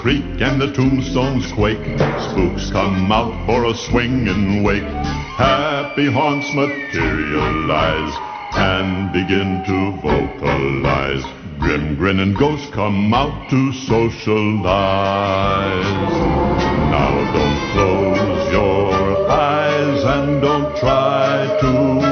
creak and the tombstones quake, spooks come out for a swing and wake. Happy haunts materialize and begin to vocalize. Grim grinning ghosts come out to socialize. Now don't close your eyes and don't try to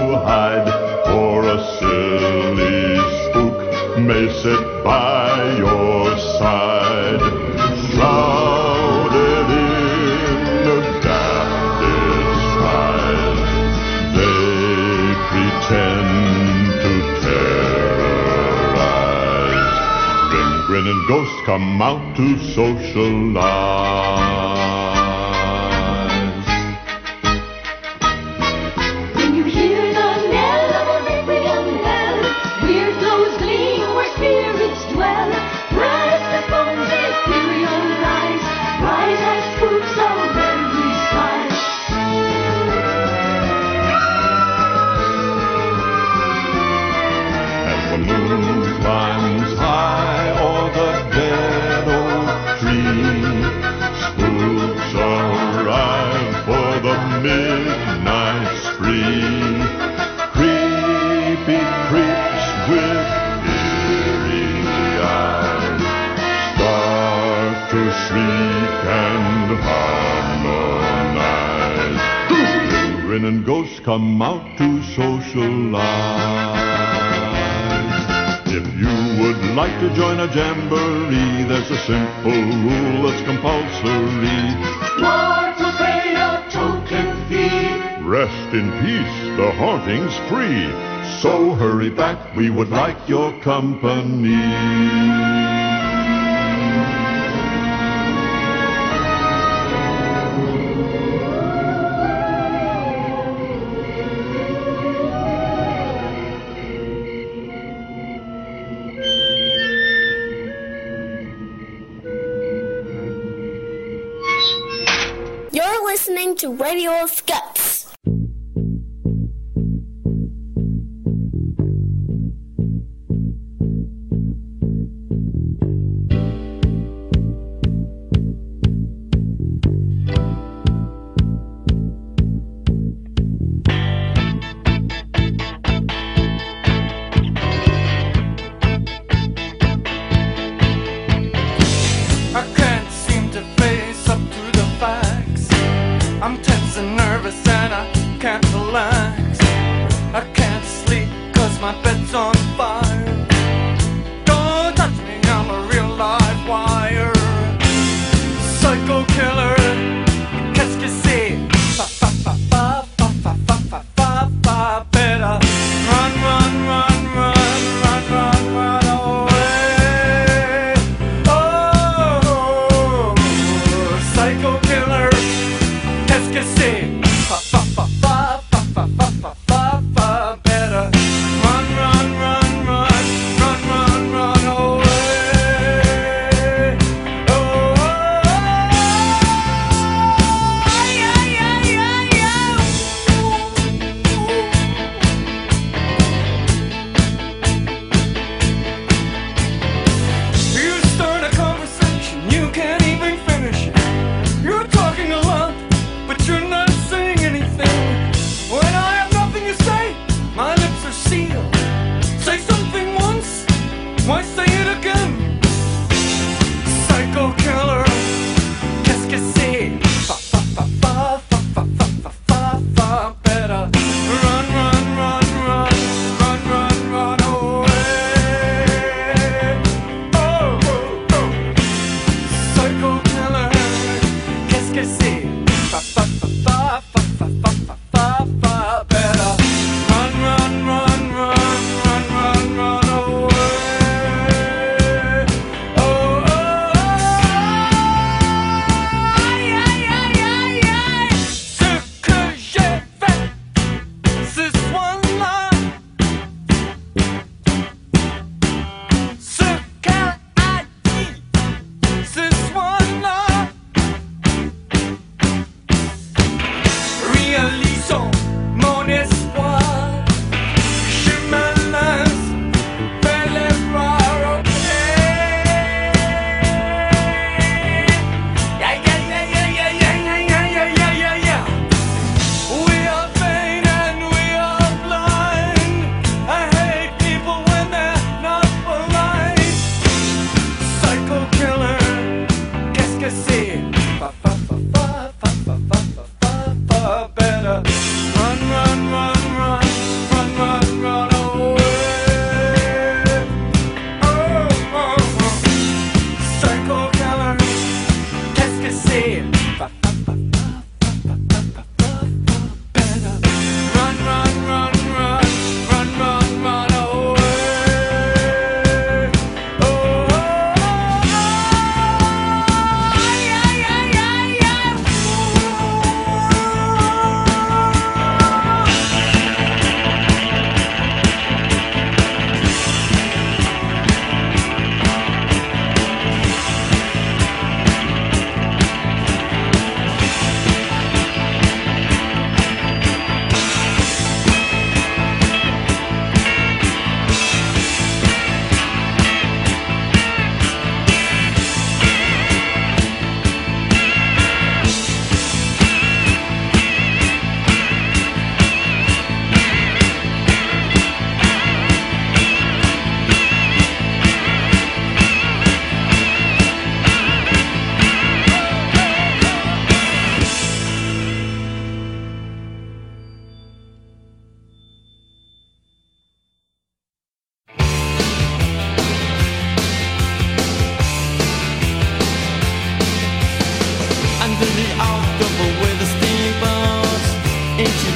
come out to socialize. Come out to socialize. If you would like to join a jamboree, there's a simple rule that's compulsory. Once will pay a token fee. Rest in peace, the haunting's free. So hurry back, we would like your company. Radio of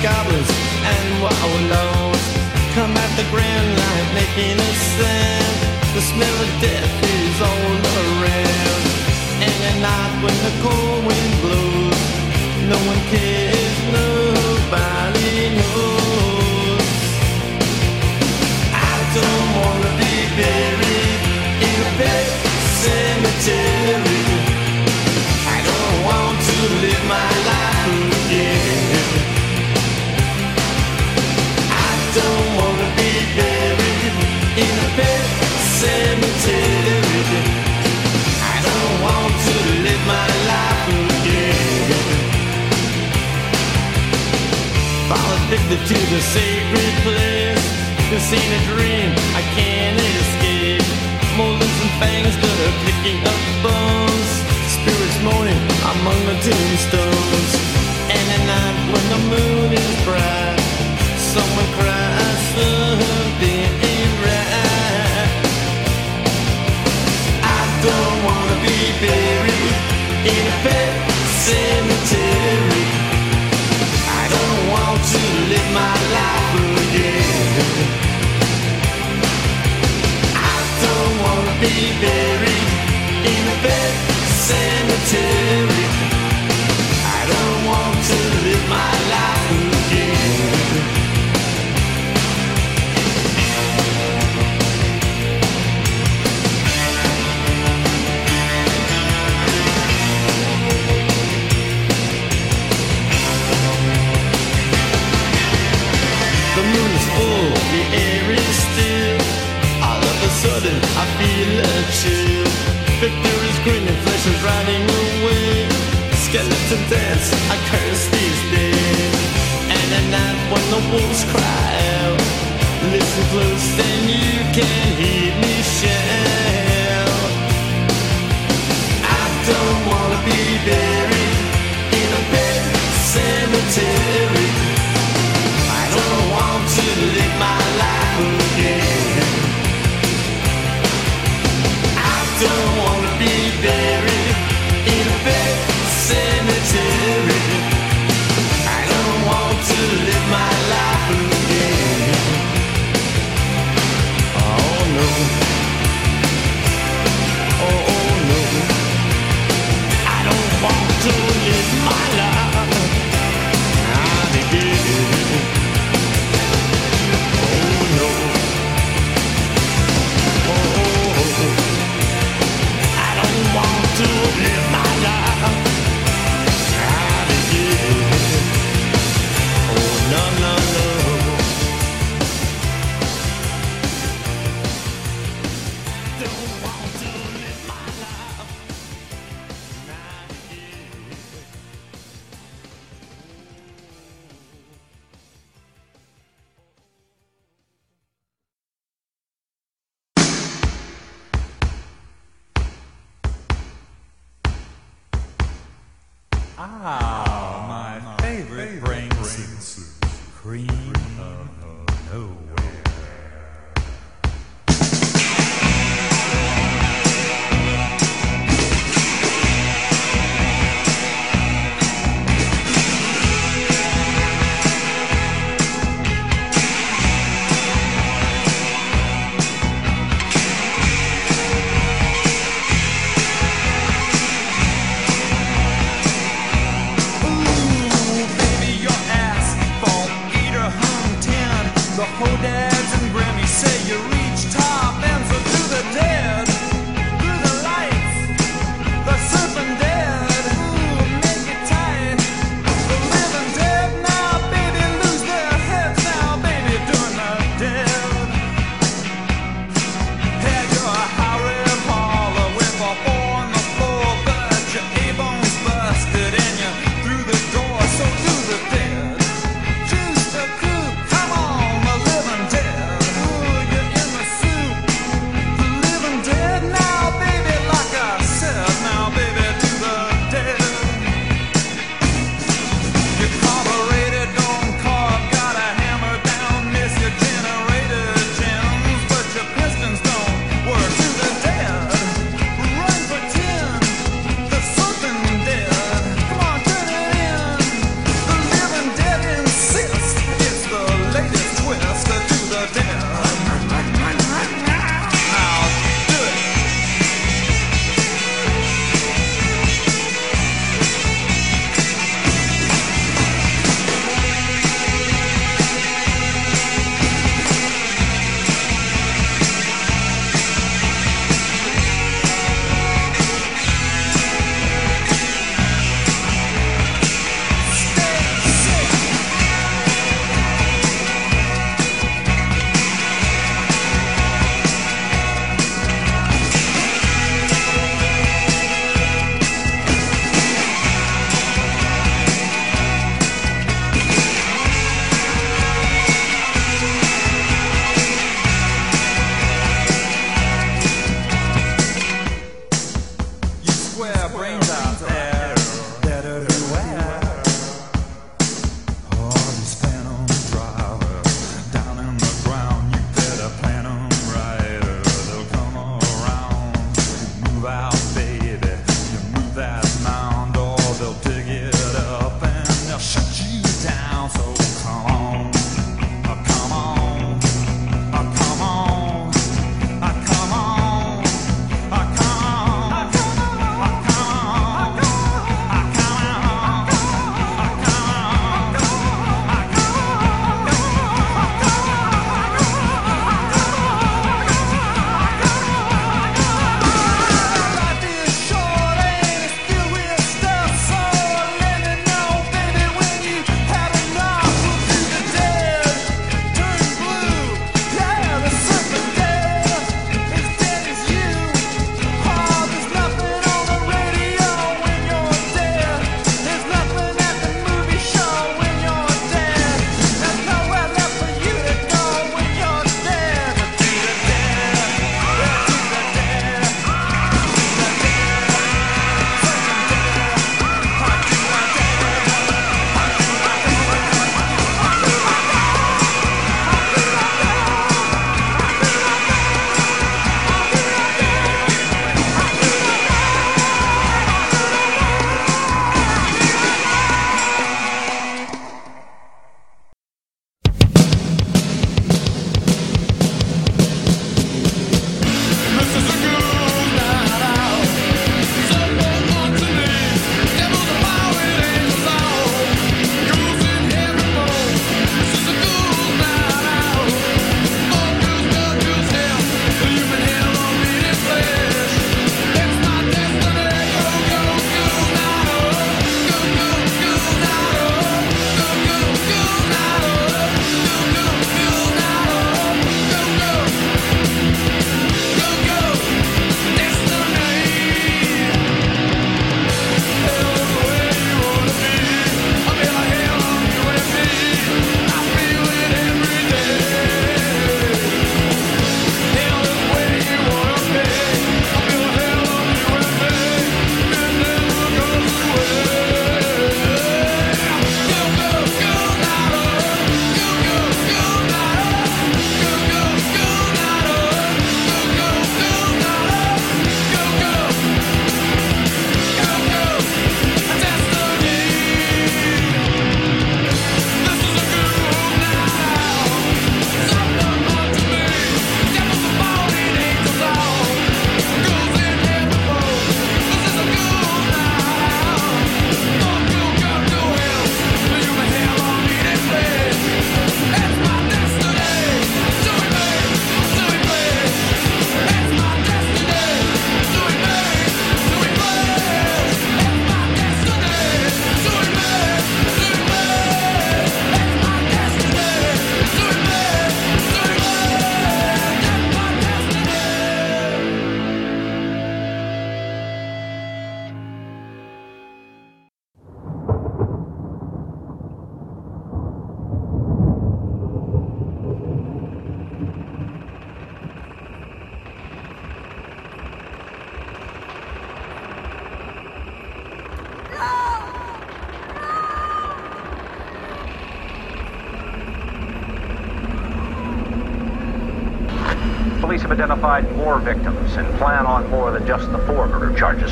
wallows and wallows come at the grand light making a sound. The smell of death is all around. And at night when the cold wind blows, no one cares, nobody knows. I don't wanna be buried in a Pet Sematary. I don't want to live my life again. In a Pet Sematary. I don't want to live my life again. Addicted to the sacred place. This ain't a dream, I can't escape. And fangs are picking up bones. Spirits moaning among the tombstones. And at night when the moon is bright, someone cries something Sematary. I don't want to live my life I feel a chill. Victor is grinning, flesh is riding away. Skeleton dance, I curse these days. And at night when the wolves cry out, listen close, then you can hear me shout. I don't wanna be buried in a Pet Sematary.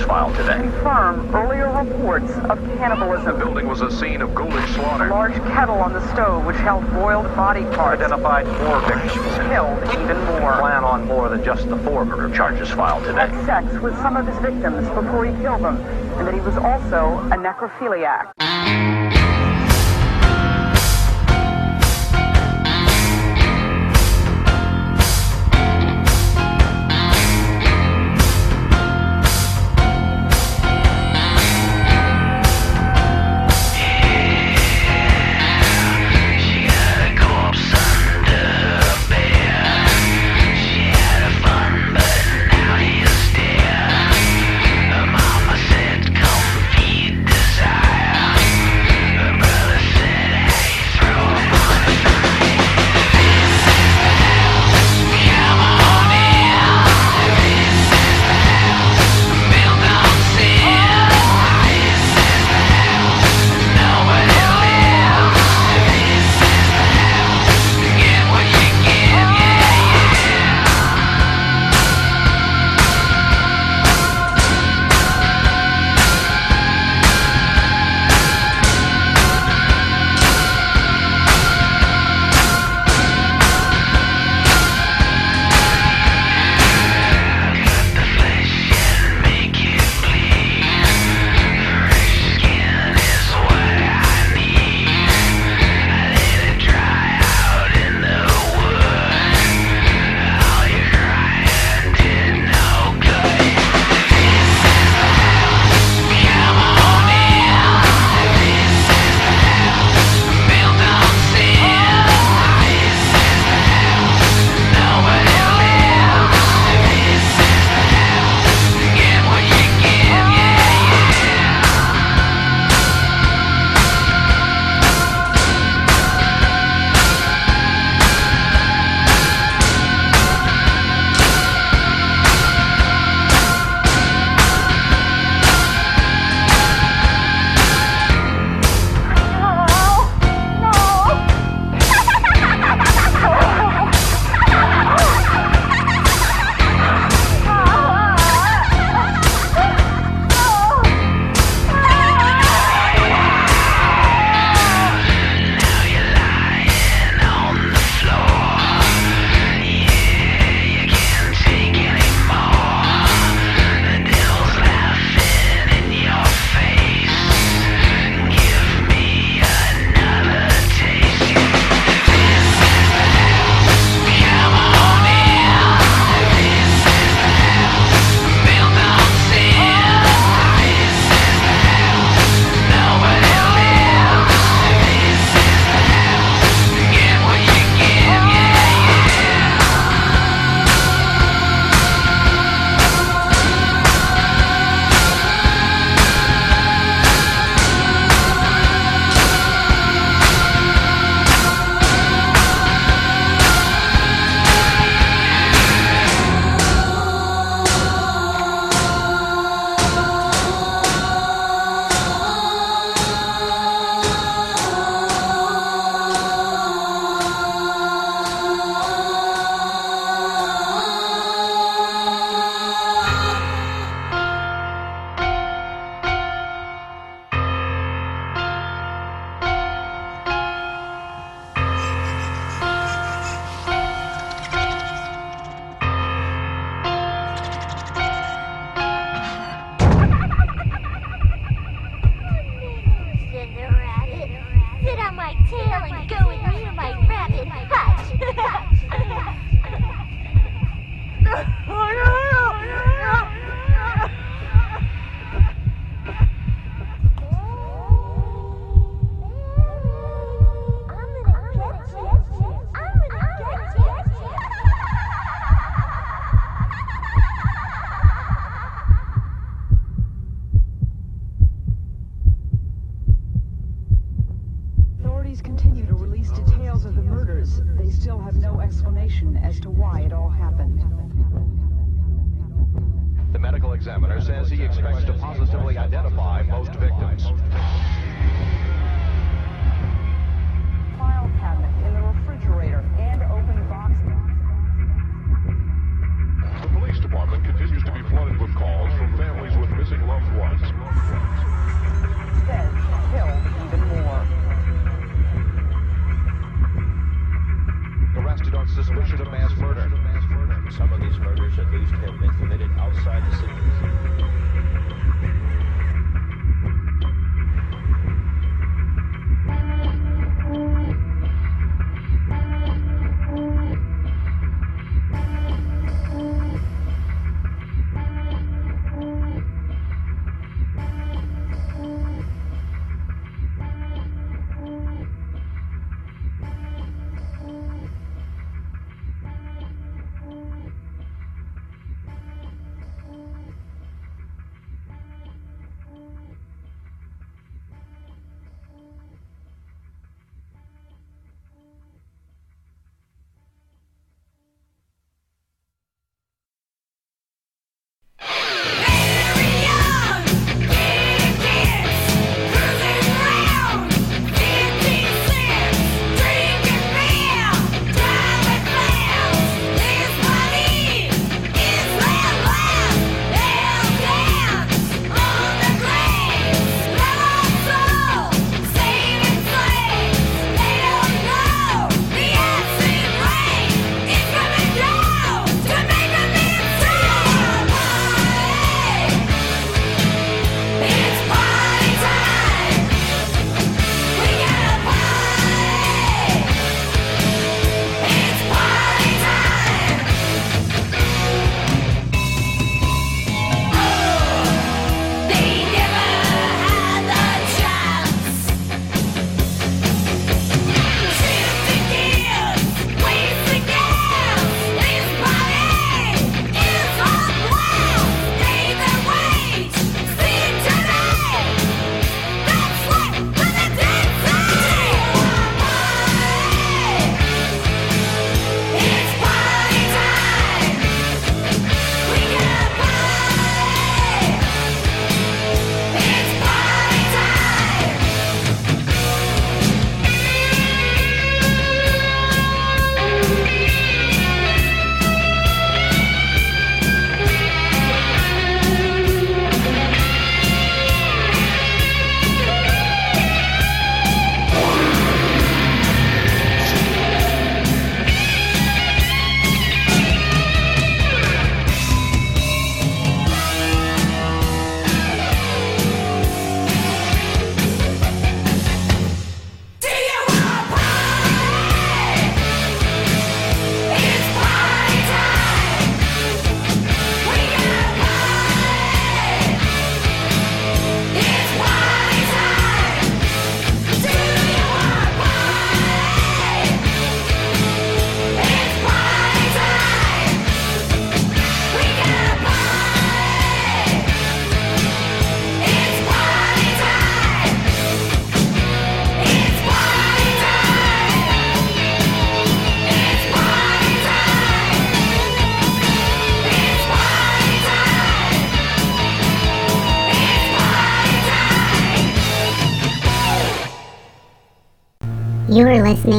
Filed today. confirm earlier reports of cannibalism. The building was a scene of ghoulish slaughter. A large kettle on the stove which held boiled body parts. Identified four victims Killed even more. plan on more than just the four murder charges filed today. Had sex with some of his victims before he killed them, and that he was also a necrophiliac.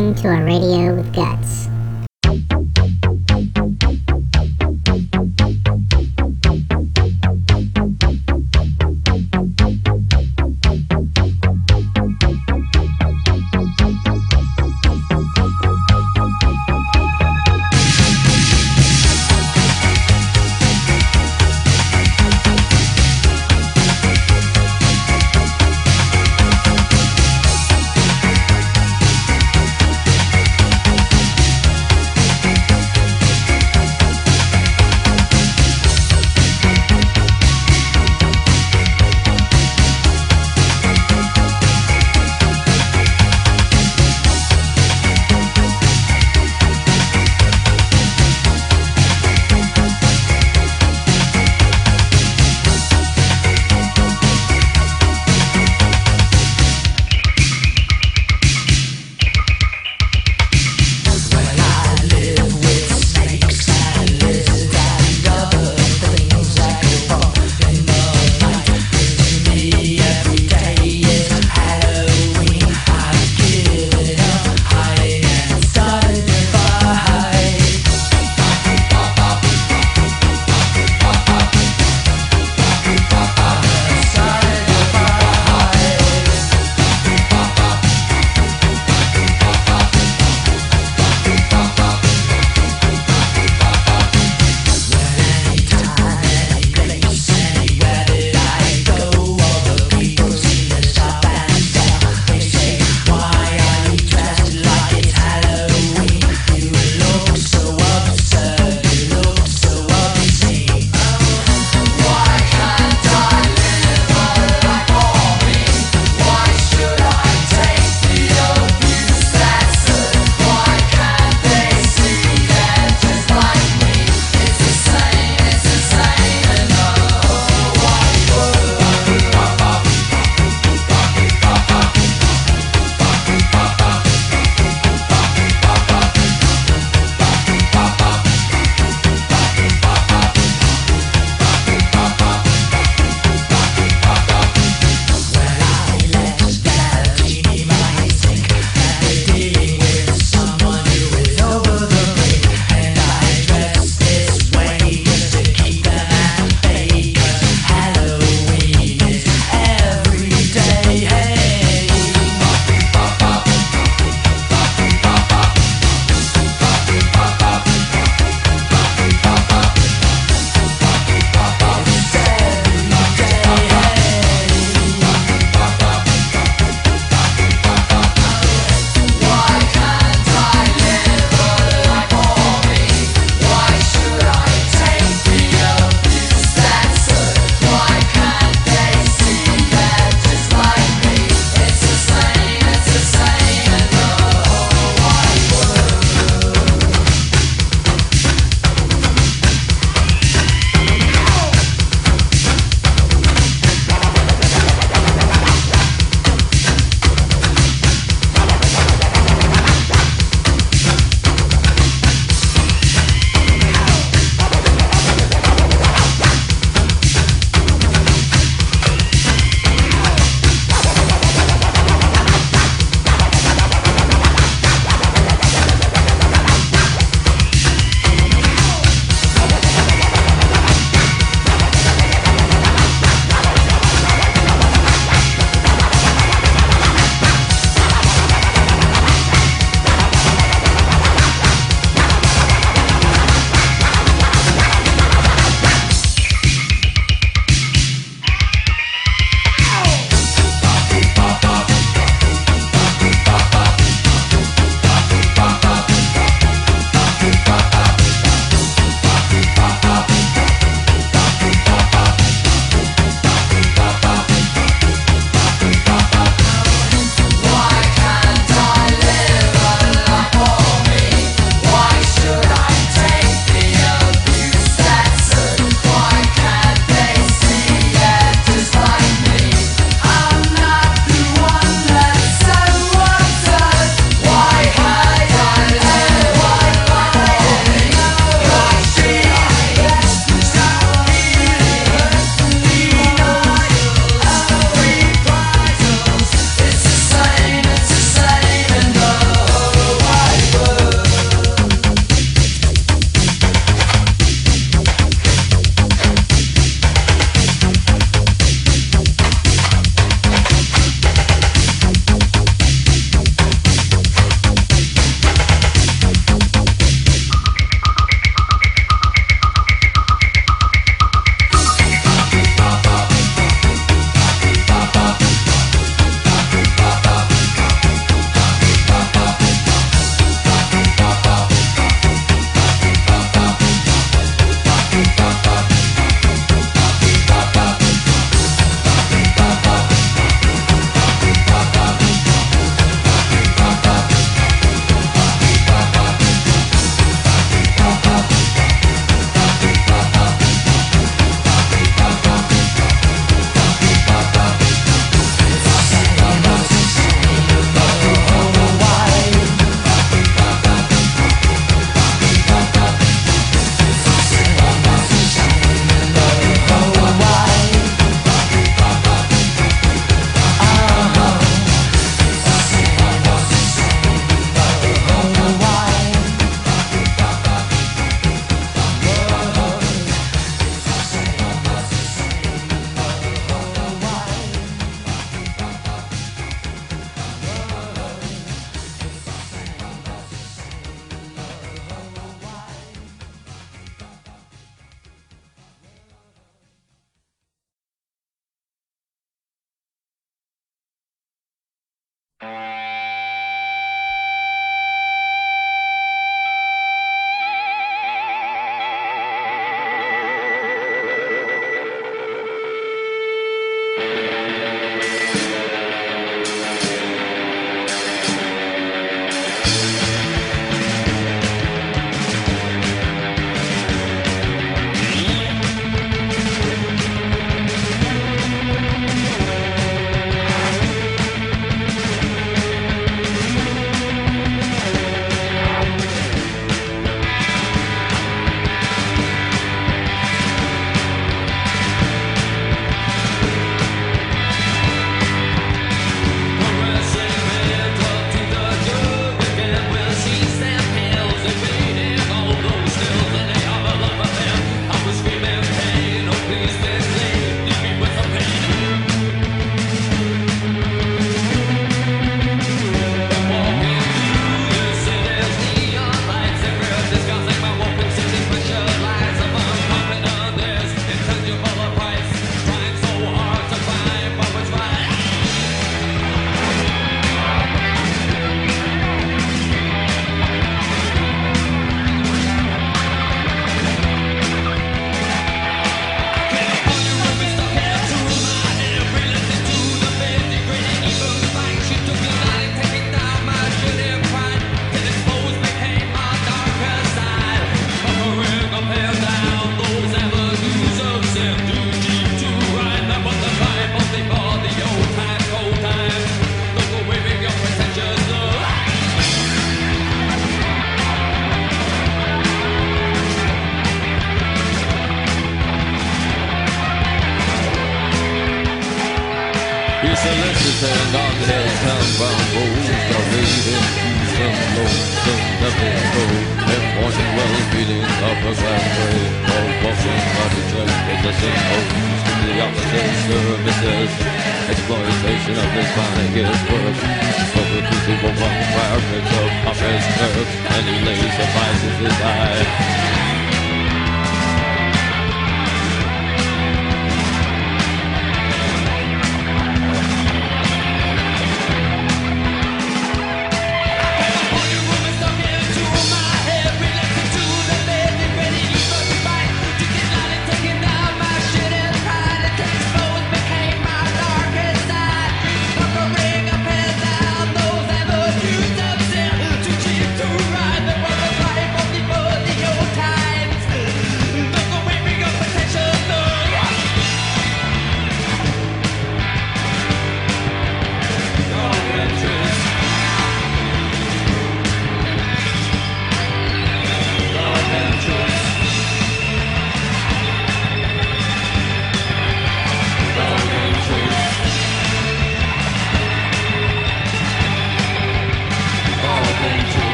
Listening to a radio with guts.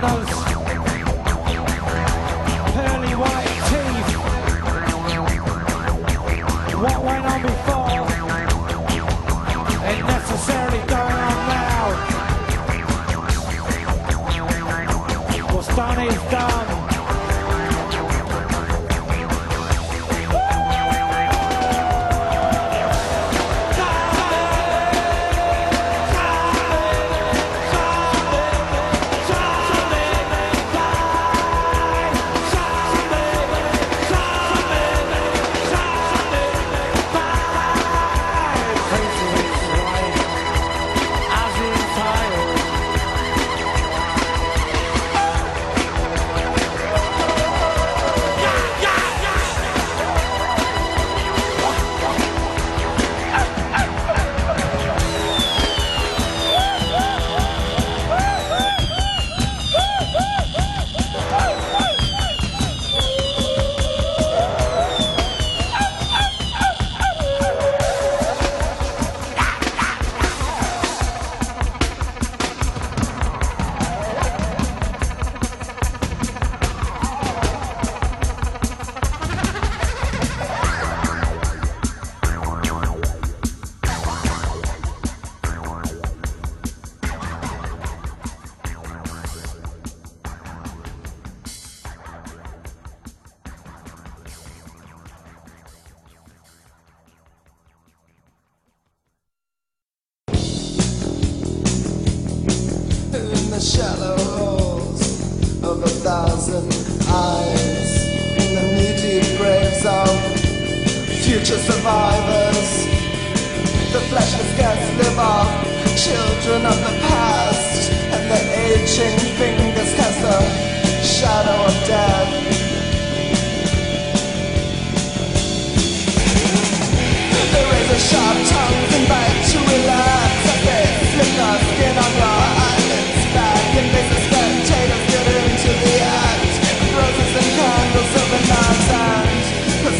those pearly white teeth. What went on before ain't necessarily going on now. What's done is done.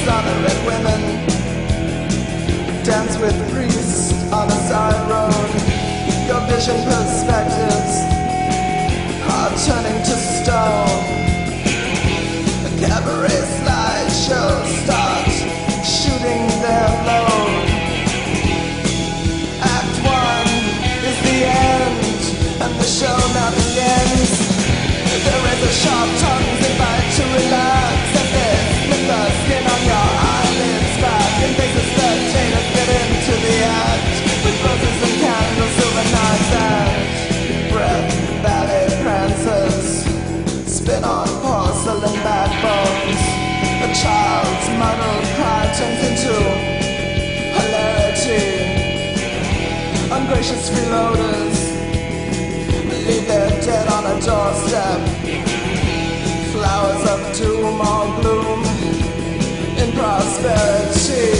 Personified women dance with priests on a side road. Your vision perspectives are turning to stone. The cabaret slideshow start shooting their load. Act one is the end, and the show now begins. There is a sharp tongues invite to relax Ungracious freeloaders leave their dead on a doorstep. Flowers of doom or gloom in prosperity.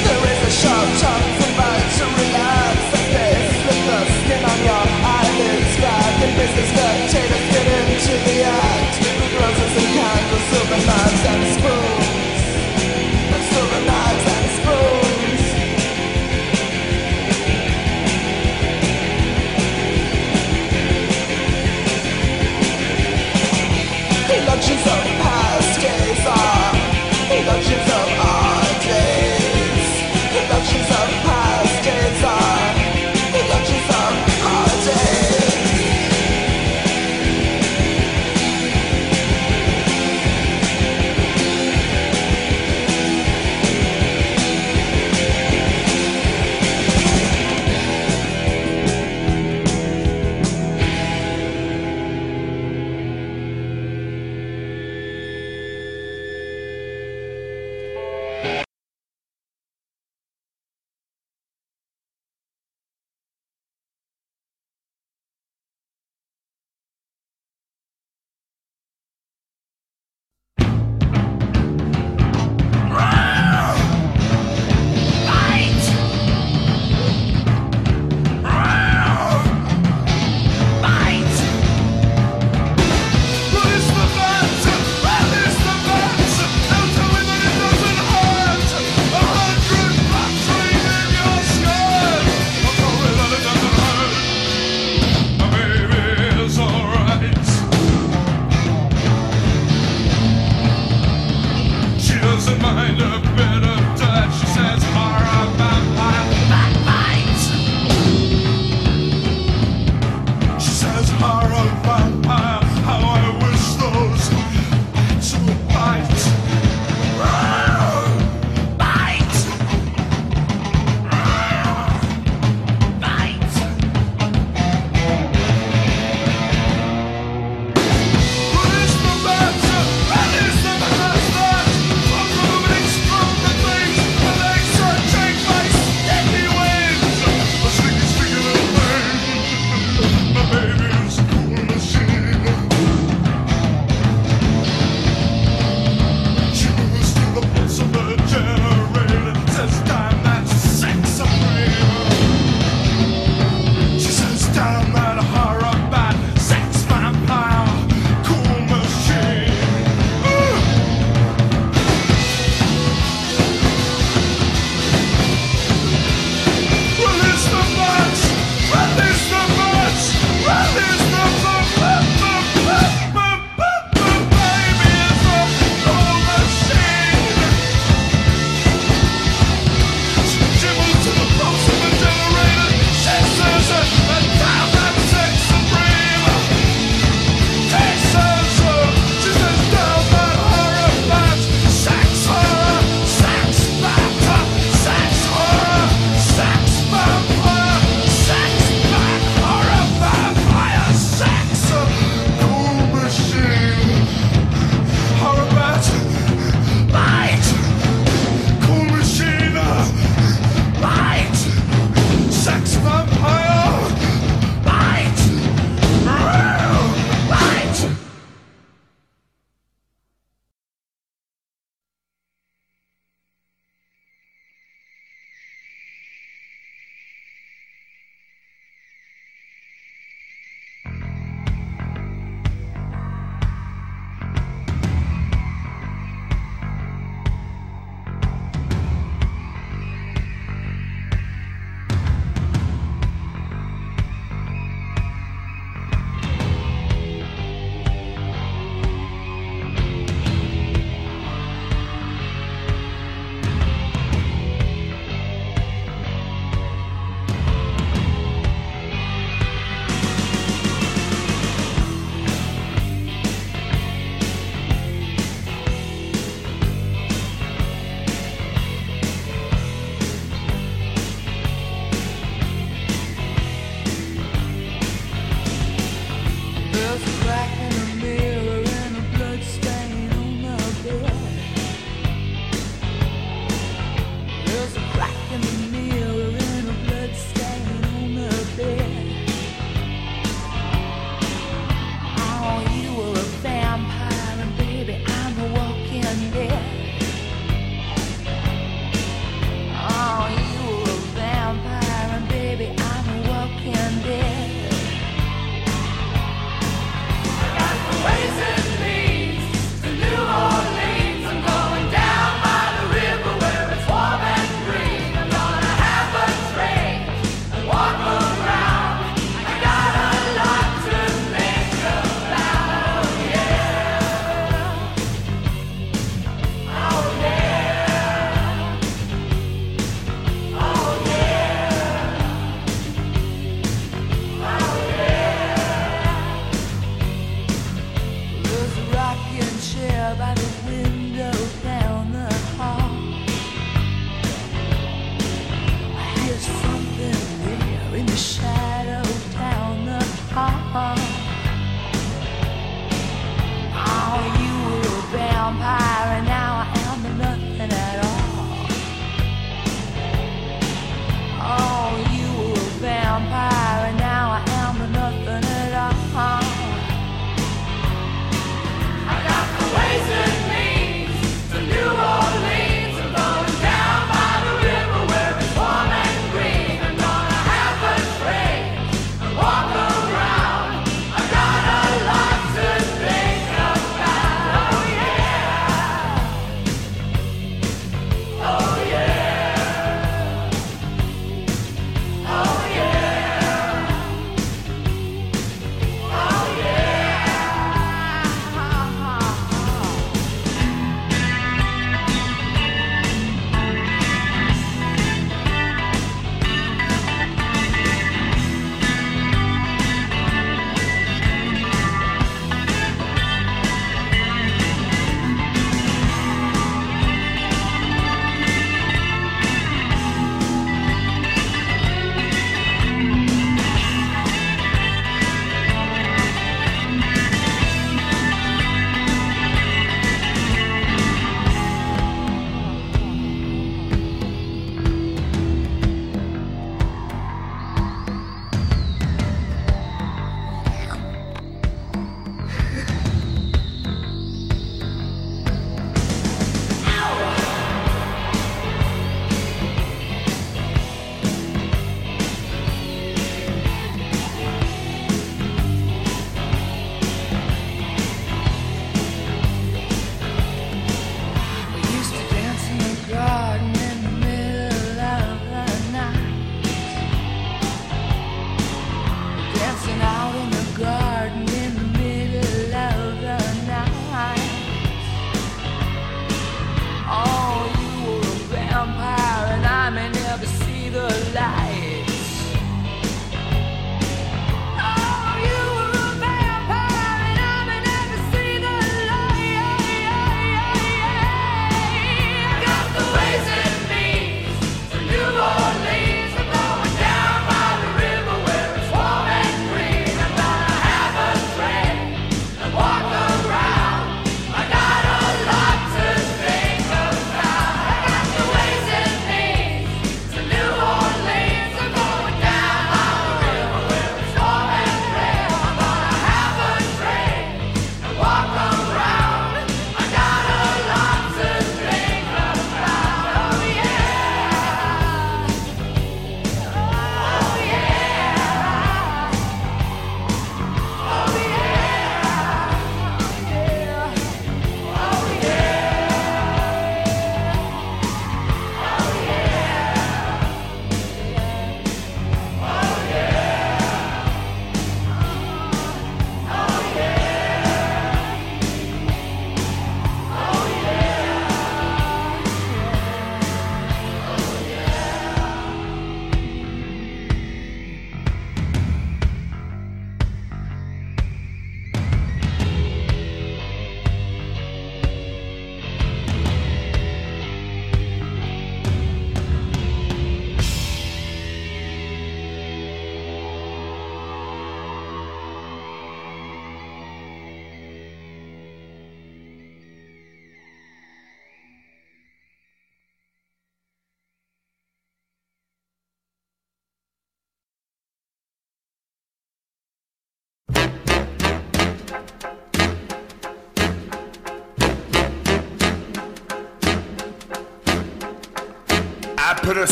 There is a sharp tongue invite to relax as they slip the skin on your eyelids back and make the spectators get into the act with roses and candles, silver knives and spoons.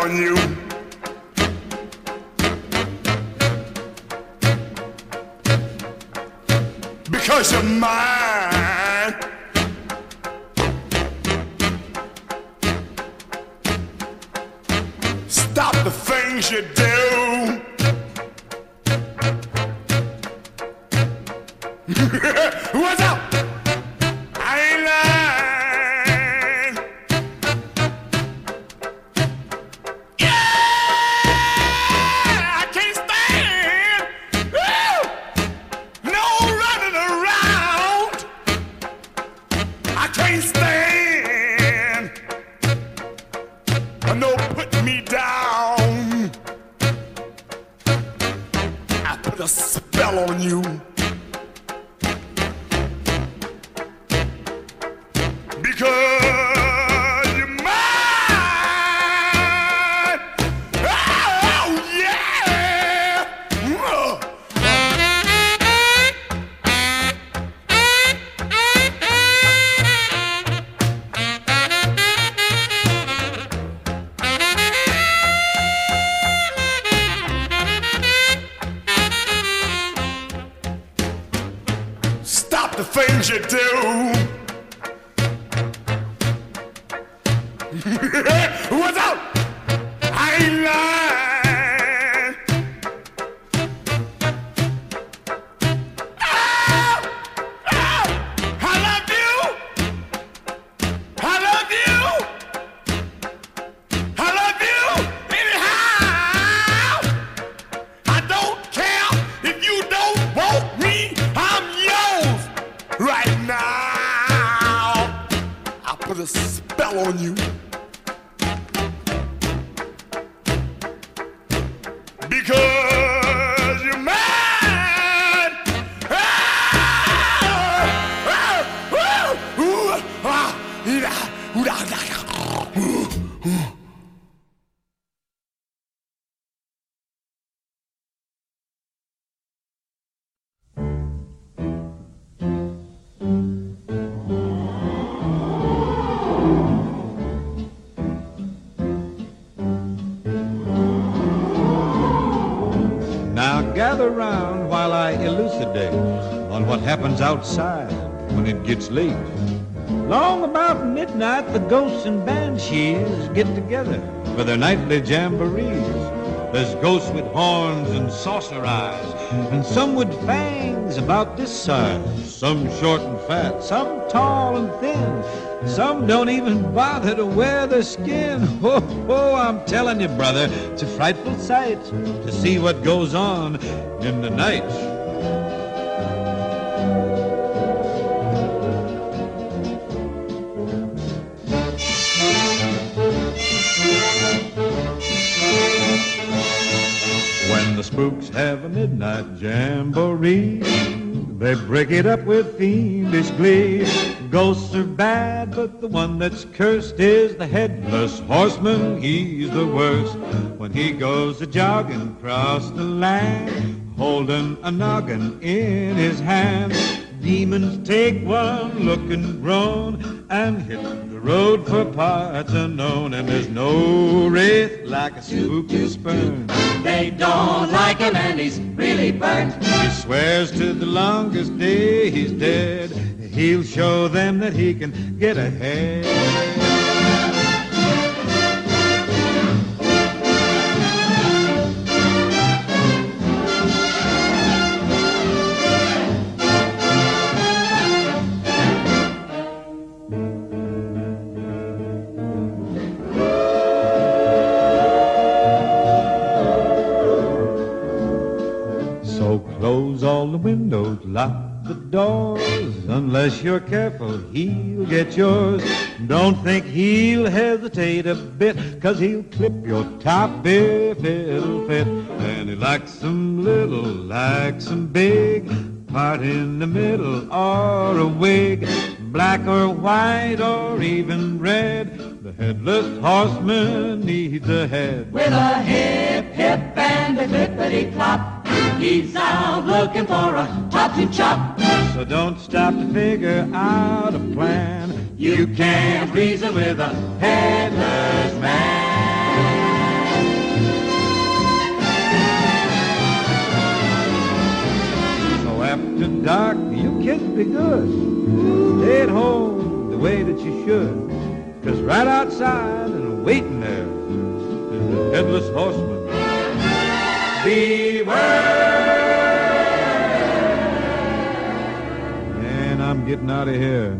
On you. Can't stand. Put me down. I put a spell on you. Outside when it gets late. Long about midnight, the ghosts and banshees get together for their nightly jamborees. There's ghosts with horns and saucer eyes, and some with fangs about this size. Some short and fat, some tall and thin. Some don't even bother to wear their skin. Oh, oh, I'm telling you, brother, it's a frightful sight to see what goes on in the night. Spooks have a midnight jamboree, they break it up with fiendish glee. Ghosts are bad, but the one that's cursed is the headless horseman. He's the worst when he goes a jogging across the land, holding a noggin in his hand. Demons take one look and groan and hit road for parts unknown. And there's no wraith like a spook you spurn. They don't like him and he's really burnt. He swears to the longest day he's dead. He'll show them that he can get ahead. Windows, lock the doors. Unless you're careful, he'll get yours. Don't think he'll hesitate a bit, cause he'll clip your top if it'll fit. And he likes them little, likes them big, part in the middle or a wig, black or white or even red. The headless horseman needs a head. With a hip, hip, and a clippity clop. He's out looking for a top to chop. So don't stop to figure out a plan. You can't reason with a headless man. So after dark, you kids be good. Stay at home the way that you should. Cause right outside and waiting there is the headless horseman. Beware! And I'm getting out of here.